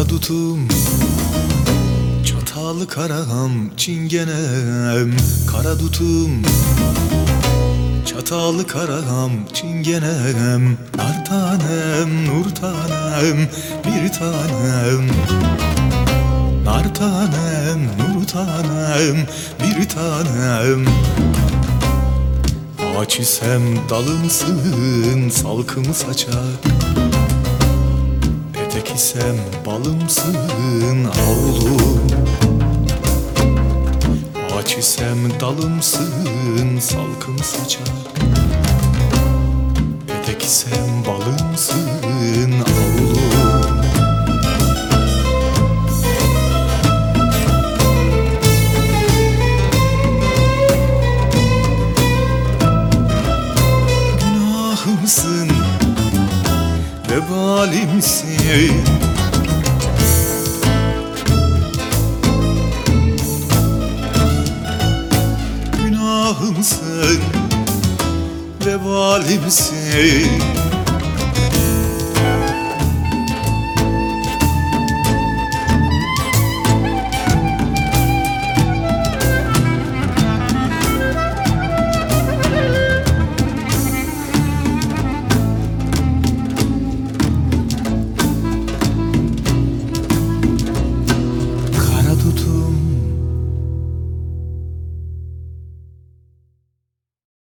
Tadutum Çatalı karaham çingenem. Karadutum Çatalı karaham çingenem. Nar tanem, nur tanem, bir tanem. Nar tanem, nur tanem, bir tanem. Ağaç isem dalımsın, salkım saçak. Petek isem balımsın havlum Ağaç isem dalımsın salkım saçak Petek isem balımsın avlum Günahımsın vebalimsin. Günahımsın. Vebalimsin